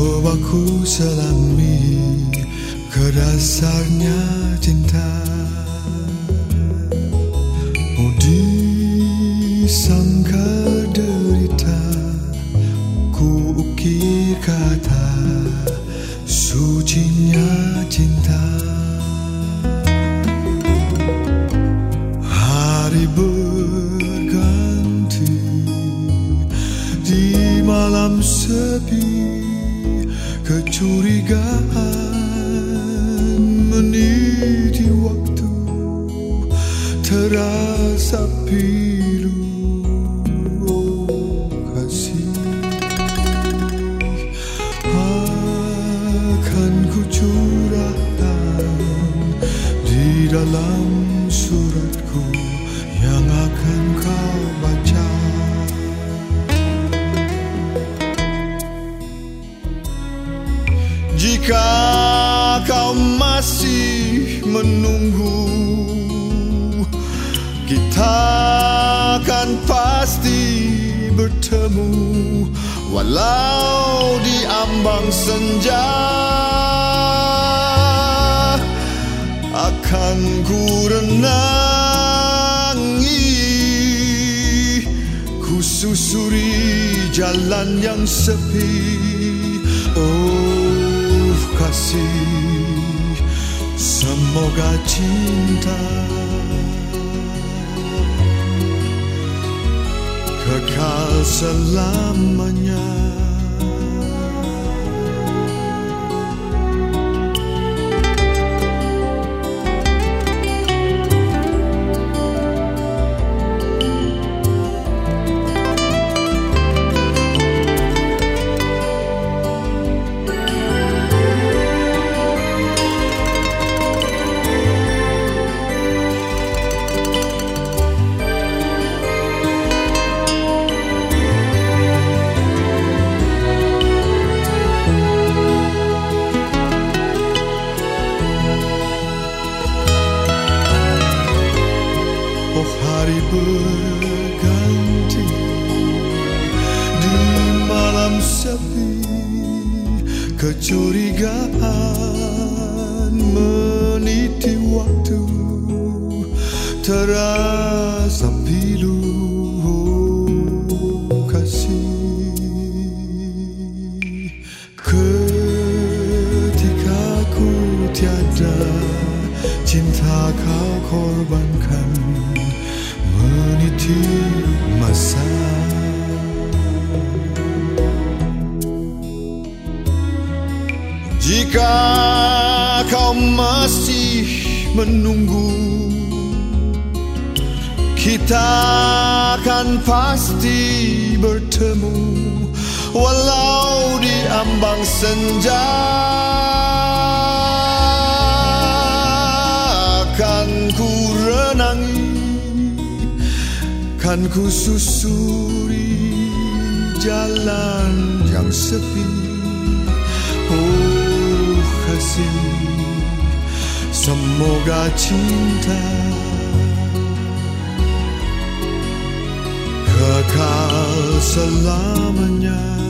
Coba ku selami ke dasarnya cinta. Oh disangka derita Ku ukir kata sucinya cinta. Hari berganti di malam sepi Kecurigaan meniti waktu Terasa pilu Jika kau masih menunggu Kita akan pasti bertemu. Walau di ambang senja Akan ku renangi. Ku susuri jalan yang sepi. Oh kasih. Semoga cinta Kekal selamanya hari berganti Di malam sepi. Kecurigaan meniti waktu. Terasa pilu kasih. Ketika ku tiada Cinta kau korbankan Jika kau masih menunggu Kita akan pasti bertemu Walau di ambang senja Kan ku susuri jalan yang sepi. Oh kasih Semoga cinta Kekal selamanya